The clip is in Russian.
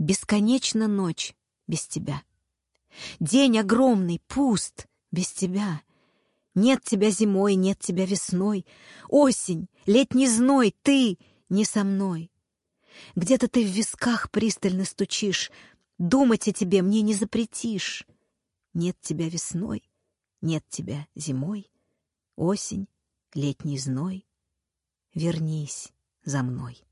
Бесконечна ночь без тебя. День огромный, пуст без тебя. Нет тебя зимой, нет тебя весной. Осень, летний зной, ты не со мной. Где-то ты в висках пристально стучишь. Думать о тебе мне не запретишь. Нет тебя весной, нет тебя зимой. Осень, летний зной. Вернись за мной.